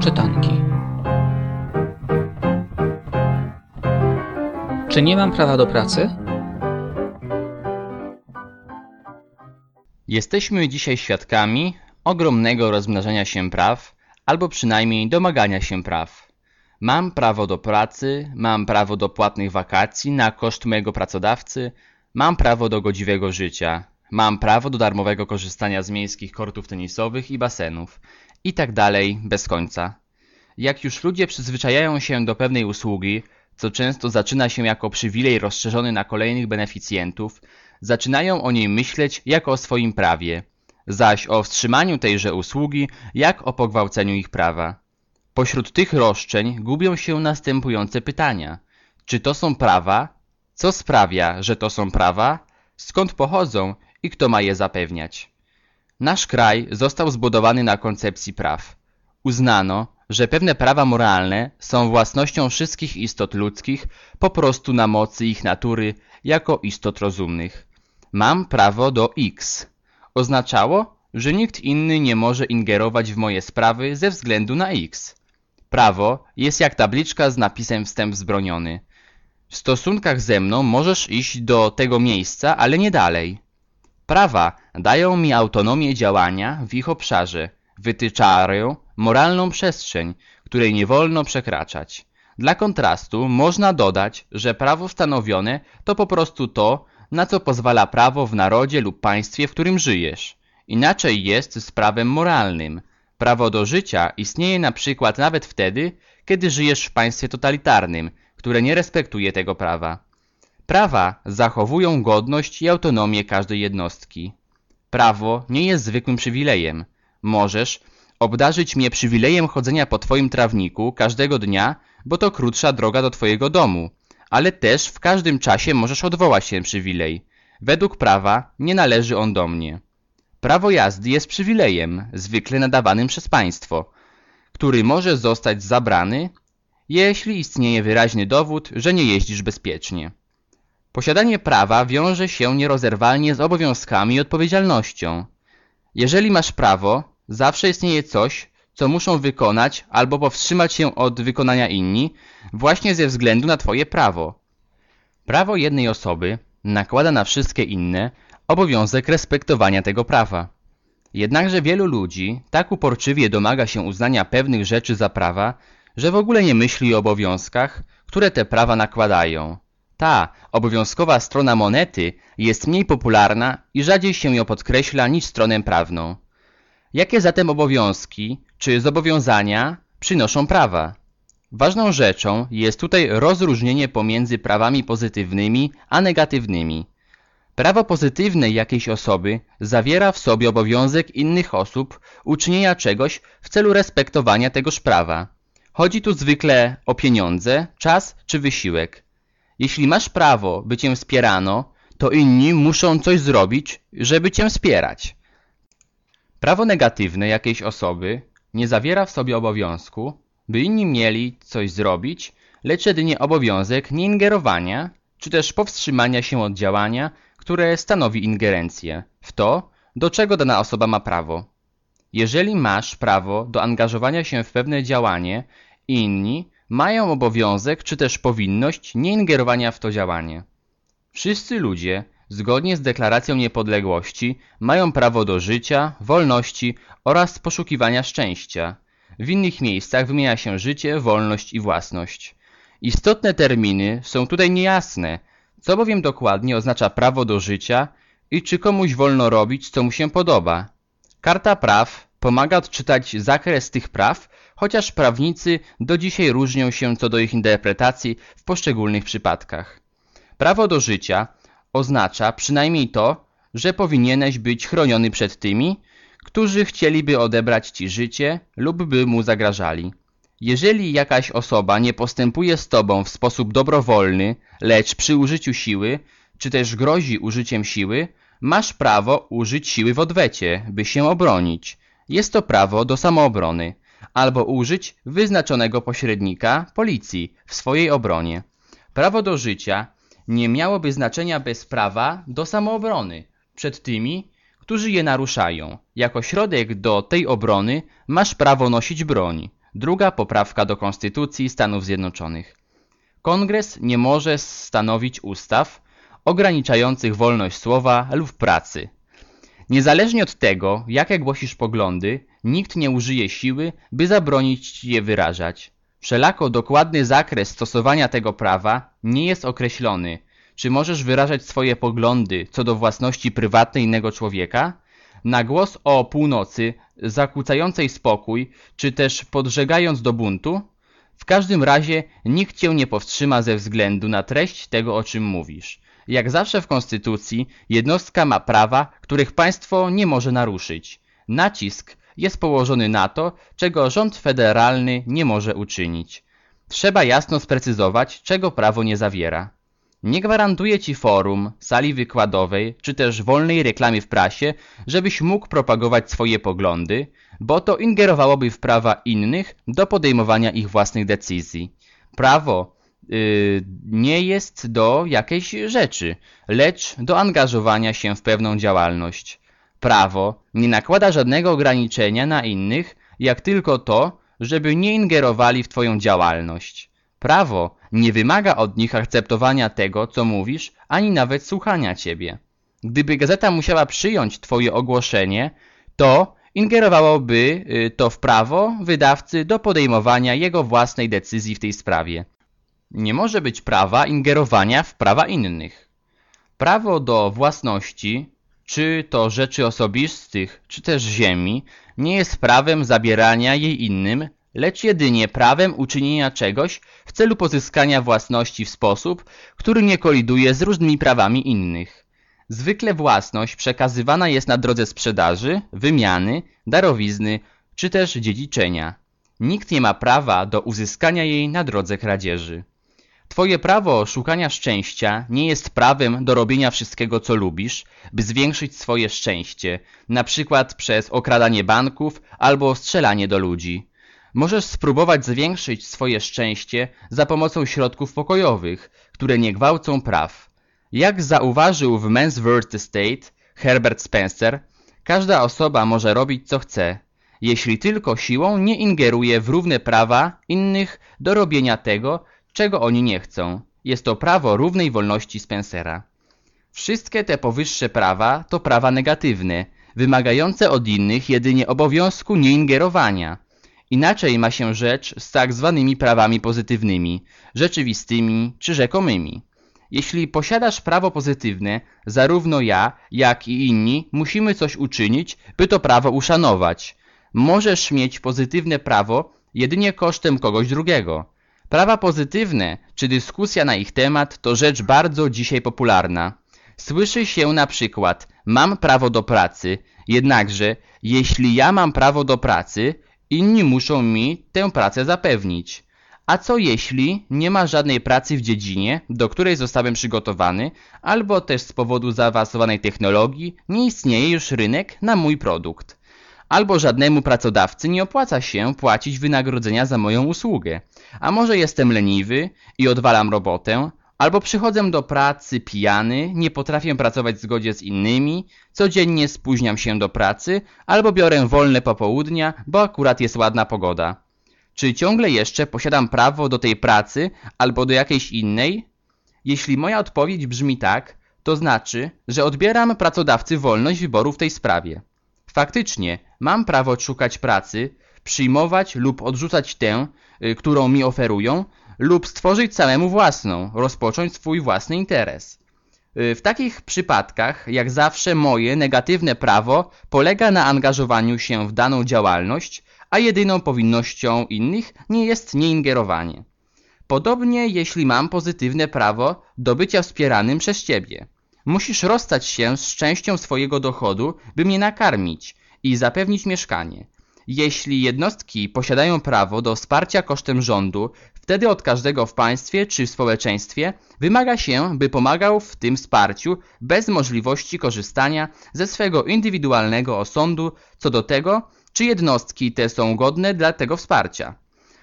Czytanki. Czy nie mam prawa do pracy? Jesteśmy dzisiaj świadkami ogromnego rozmnażania się praw, albo przynajmniej domagania się praw. Mam prawo do pracy, mam prawo do płatnych wakacji na koszt mojego pracodawcy, mam prawo do godziwego życia, mam prawo do darmowego korzystania z miejskich kortów tenisowych i basenów i tak dalej bez końca. Jak już ludzie przyzwyczajają się do pewnej usługi, co często zaczyna się jako przywilej rozszerzony na kolejnych beneficjentów, zaczynają o niej myśleć jako o swoim prawie, zaś o wstrzymaniu tejże usługi jak o pogwałceniu ich prawa. Pośród tych roszczeń gubią się następujące pytania. Czy to są prawa? Co sprawia, że to są prawa? Skąd pochodzą i kto ma je zapewniać? Nasz kraj został zbudowany na koncepcji praw. Uznano, że pewne prawa moralne są własnością wszystkich istot ludzkich po prostu na mocy ich natury jako istot rozumnych. Mam prawo do X. Oznaczało, że nikt inny nie może ingerować w moje sprawy ze względu na X. Prawo jest jak tabliczka z napisem wstęp wzbroniony. W stosunkach ze mną możesz iść do tego miejsca, ale nie dalej. Prawa dają mi autonomię działania w ich obszarze, wytyczają moralną przestrzeń, której nie wolno przekraczać. Dla kontrastu można dodać, że prawo stanowione to po prostu to, na co pozwala prawo w narodzie lub państwie, w którym żyjesz. Inaczej jest z prawem moralnym. Prawo do życia istnieje na przykład nawet wtedy, kiedy żyjesz w państwie totalitarnym, które nie respektuje tego prawa. Prawa zachowują godność i autonomię każdej jednostki. Prawo nie jest zwykłym przywilejem. Możesz obdarzyć mnie przywilejem chodzenia po twoim trawniku każdego dnia, bo to krótsza droga do twojego domu, ale też w każdym czasie możesz odwołać ten przywilej. Według prawa nie należy on do mnie. Prawo jazdy jest przywilejem, zwykle nadawanym przez państwo, który może zostać zabrany, jeśli istnieje wyraźny dowód, że nie jeździsz bezpiecznie. Posiadanie prawa wiąże się nierozerwalnie z obowiązkami i odpowiedzialnością. Jeżeli masz prawo, zawsze istnieje coś, co muszą wykonać albo powstrzymać się od wykonania inni, właśnie ze względu na twoje prawo. Prawo jednej osoby nakłada na wszystkie inne obowiązek respektowania tego prawa. Jednakże wielu ludzi tak uporczywie domaga się uznania pewnych rzeczy za prawa, że w ogóle nie myśli o obowiązkach, które te prawa nakładają. Ta obowiązkowa strona monety jest mniej popularna i rzadziej się ją podkreśla niż stronę prawną. Jakie zatem obowiązki czy zobowiązania przynoszą prawa? Ważną rzeczą jest tutaj rozróżnienie pomiędzy prawami pozytywnymi a negatywnymi. Prawo pozytywne jakiejś osoby zawiera w sobie obowiązek innych osób uczynienia czegoś w celu respektowania tegoż prawa. Chodzi tu zwykle o pieniądze, czas czy wysiłek. Jeśli masz prawo, by cię wspierano, to inni muszą coś zrobić, żeby cię wspierać. Prawo negatywne jakiejś osoby nie zawiera w sobie obowiązku, by inni mieli coś zrobić, lecz jedynie obowiązek nieingerowania, czy też powstrzymania się od działania, które stanowi ingerencję w to, do czego dana osoba ma prawo. Jeżeli masz prawo do angażowania się w pewne działanie, inni mają obowiązek czy też powinność nieingerowania w to działanie. Wszyscy ludzie, zgodnie z Deklaracją Niepodległości, mają prawo do życia, wolności oraz poszukiwania szczęścia. W innych miejscach wymienia się życie, wolność i własność. Istotne terminy są tutaj niejasne, co bowiem dokładnie oznacza prawo do życia i czy komuś wolno robić, co mu się podoba. Karta praw pomaga odczytać zakres tych praw, chociaż prawnicy do dzisiaj różnią się co do ich interpretacji w poszczególnych przypadkach. Prawo do życia oznacza przynajmniej to, że powinieneś być chroniony przed tymi, którzy chcieliby odebrać ci życie lub by mu zagrażali. Jeżeli jakaś osoba nie postępuje z tobą w sposób dobrowolny, lecz przy użyciu siły, czy też grozi użyciem siły, masz prawo użyć siły w odwecie, by się obronić. Jest to prawo do samoobrony, albo użyć wyznaczonego pośrednika, policji, w swojej obronie. Prawo do życia nie miałoby znaczenia bez prawa do samoobrony przed tymi, którzy je naruszają. Jako środek do tej obrony masz prawo nosić broń. Druga poprawka do Konstytucji Stanów Zjednoczonych. Kongres nie może stanowić ustaw ograniczających wolność słowa lub pracy. Niezależnie od tego, jakie głosisz poglądy, nikt nie użyje siły, by zabronić ci je wyrażać. Wszelako dokładny zakres stosowania tego prawa nie jest określony. Czy możesz wyrażać swoje poglądy co do własności prywatnej innego człowieka? Na głos o północy, zakłócającej spokój, czy też podżegając do buntu? W każdym razie nikt cię nie powstrzyma ze względu na treść tego, o czym mówisz. Jak zawsze w Konstytucji, jednostka ma prawa, których państwo nie może naruszyć. Nacisk jest położony na to, czego rząd federalny nie może uczynić. Trzeba jasno sprecyzować, czego prawo nie zawiera. Nie gwarantuje ci forum, sali wykładowej, czy też wolnej reklamy w prasie, żebyś mógł propagować swoje poglądy, bo to ingerowałoby w prawa innych do podejmowania ich własnych decyzji. Prawo nie jest do jakiejś rzeczy, lecz do angażowania się w pewną działalność. Prawo nie nakłada żadnego ograniczenia na innych, jak tylko to, żeby nie ingerowali w twoją działalność. Prawo nie wymaga od nich akceptowania tego, co mówisz, ani nawet słuchania ciebie. Gdyby gazeta musiała przyjąć twoje ogłoszenie, to ingerowałoby y, to w prawo wydawcy do podejmowania jego własnej decyzji w tej sprawie. Nie może być prawa ingerowania w prawa innych. Prawo do własności, czy to rzeczy osobistych, czy też ziemi, nie jest prawem zabierania jej innym, lecz jedynie prawem uczynienia czegoś w celu pozyskania własności w sposób, który nie koliduje z różnymi prawami innych. Zwykle własność przekazywana jest na drodze sprzedaży, wymiany, darowizny czy też dziedziczenia. Nikt nie ma prawa do uzyskania jej na drodze kradzieży. Twoje prawo szukania szczęścia nie jest prawem do robienia wszystkiego, co lubisz, by zwiększyć swoje szczęście, na przykład przez okradanie banków albo strzelanie do ludzi. Możesz spróbować zwiększyć swoje szczęście za pomocą środków pokojowych, które nie gwałcą praw. Jak zauważył w Men's World Estate Herbert Spencer, każda osoba może robić co chce, jeśli tylko siłą nie ingeruje w równe prawa innych do robienia tego, czego oni nie chcą. Jest to prawo równej wolności Spencera. Wszystkie te powyższe prawa to prawa negatywne, wymagające od innych jedynie obowiązku nieingerowania. Inaczej ma się rzecz z tak zwanymi prawami pozytywnymi, rzeczywistymi czy rzekomymi. Jeśli posiadasz prawo pozytywne, zarówno ja, jak i inni musimy coś uczynić, by to prawo uszanować. Możesz mieć pozytywne prawo jedynie kosztem kogoś drugiego. Prawa pozytywne czy dyskusja na ich temat to rzecz bardzo dzisiaj popularna. Słyszy się na przykład mam prawo do pracy, jednakże jeśli ja mam prawo do pracy, inni muszą mi tę pracę zapewnić. A co jeśli nie ma żadnej pracy w dziedzinie, do której zostałem przygotowany, albo też z powodu zaawansowanej technologii nie istnieje już rynek na mój produkt? Albo żadnemu pracodawcy nie opłaca się płacić wynagrodzenia za moją usługę. A może jestem leniwy i odwalam robotę, albo przychodzę do pracy pijany, nie potrafię pracować w zgodzie z innymi, codziennie spóźniam się do pracy, albo biorę wolne popołudnia, bo akurat jest ładna pogoda. Czy ciągle jeszcze posiadam prawo do tej pracy albo do jakiejś innej? Jeśli moja odpowiedź brzmi tak, to znaczy, że odbieram pracodawcy wolność wyboru w tej sprawie. Faktycznie mam prawo szukać pracy, przyjmować lub odrzucać tę, y, którą mi oferują, lub stworzyć samemu własną, rozpocząć swój własny interes. Y, w takich przypadkach, jak zawsze, moje negatywne prawo polega na angażowaniu się w daną działalność, a jedyną powinnością innych nie jest nieingerowanie. Podobnie jeśli mam pozytywne prawo do bycia wspieranym przez Ciebie. Musisz rozstać się z częścią swojego dochodu, by mnie nakarmić i zapewnić mieszkanie. Jeśli jednostki posiadają prawo do wsparcia kosztem rządu, wtedy od każdego w państwie czy w społeczeństwie wymaga się, by pomagał w tym wsparciu bez możliwości korzystania ze swego indywidualnego osądu co do tego, czy jednostki te są godne dla tego wsparcia.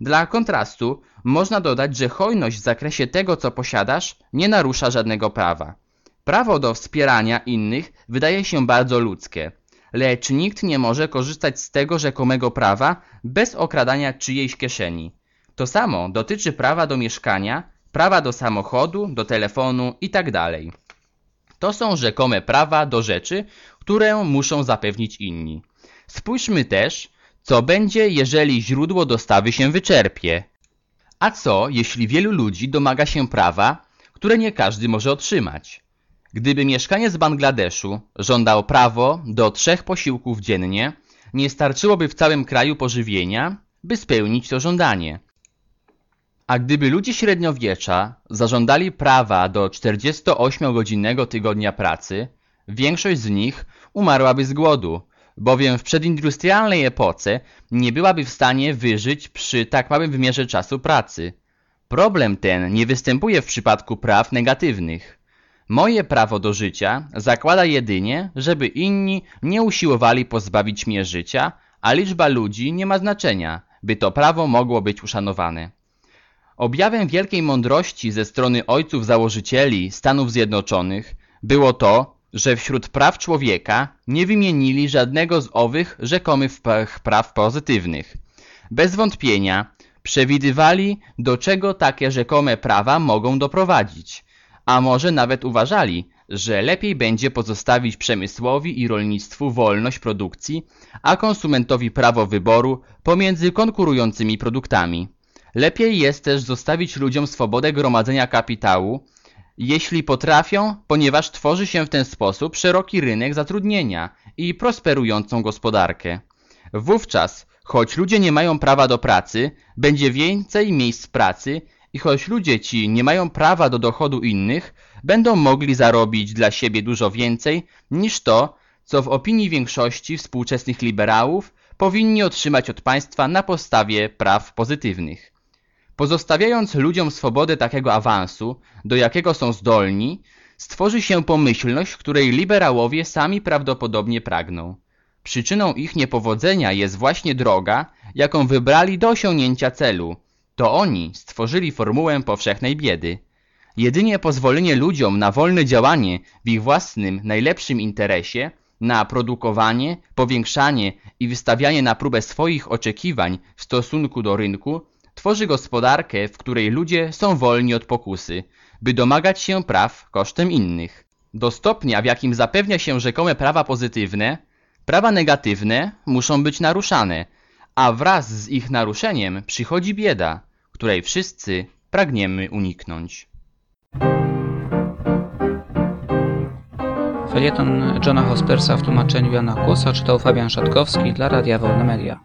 Dla kontrastu można dodać, że hojność w zakresie tego, co posiadasz, nie narusza żadnego prawa. Prawo do wspierania innych wydaje się bardzo ludzkie, lecz nikt nie może korzystać z tego rzekomego prawa bez okradania czyjejś kieszeni. To samo dotyczy prawa do mieszkania, prawa do samochodu, do telefonu itd. To są rzekome prawa do rzeczy, które muszą zapewnić inni. Spójrzmy też, co będzie, jeżeli źródło dostawy się wyczerpie. A co, jeśli wielu ludzi domaga się prawa, które nie każdy może otrzymać? Gdyby mieszkaniec Bangladeszu żądał prawo do trzech posiłków dziennie, nie starczyłoby w całym kraju pożywienia, by spełnić to żądanie. A gdyby ludzie średniowiecza zażądali prawa do 48-godzinnego tygodnia pracy, większość z nich umarłaby z głodu, bowiem w przedindustrialnej epoce nie byłaby w stanie wyżyć przy tak małym wymiarze czasu pracy. Problem ten nie występuje w przypadku praw negatywnych. Moje prawo do życia zakłada jedynie, żeby inni nie usiłowali pozbawić mnie życia, a liczba ludzi nie ma znaczenia, by to prawo mogło być uszanowane. Objawem wielkiej mądrości ze strony ojców założycieli Stanów Zjednoczonych było to, że wśród praw człowieka nie wymienili żadnego z owych rzekomych praw pozytywnych. Bez wątpienia przewidywali, do czego takie rzekome prawa mogą doprowadzić, a może nawet uważali, że lepiej będzie pozostawić przemysłowi i rolnictwu wolność produkcji, a konsumentowi prawo wyboru pomiędzy konkurującymi produktami. Lepiej jest też zostawić ludziom swobodę gromadzenia kapitału, jeśli potrafią, ponieważ tworzy się w ten sposób szeroki rynek zatrudnienia i prosperującą gospodarkę. Wówczas, choć ludzie nie mają prawa do pracy, będzie więcej miejsc pracy i choć ludzie ci nie mają prawa do dochodu innych, będą mogli zarobić dla siebie dużo więcej niż to, co w opinii większości współczesnych liberałów powinni otrzymać od państwa na podstawie praw pozytywnych. Pozostawiając ludziom swobodę takiego awansu, do jakiego są zdolni, stworzy się pomyślność, której liberałowie sami prawdopodobnie pragną. Przyczyną ich niepowodzenia jest właśnie droga, jaką wybrali do osiągnięcia celu. To oni stworzyli formułę powszechnej biedy. Jedynie pozwolenie ludziom na wolne działanie w ich własnym, najlepszym interesie, na produkowanie, powiększanie i wystawianie na próbę swoich oczekiwań w stosunku do rynku, tworzy gospodarkę, w której ludzie są wolni od pokusy, by domagać się praw kosztem innych. Do stopnia, w jakim zapewnia się rzekome prawa pozytywne, prawa negatywne muszą być naruszane, a wraz z ich naruszeniem przychodzi bieda, której wszyscy pragniemy uniknąć. Felieton Johna Hospersa w tłumaczeniu Jana Kłosa czytał Fabian Szatkowski dla Radia Wolne Media.